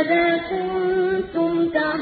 عِلْمًا أَمَّاذَا كُنتُمْ تَعْمَلُونَ؟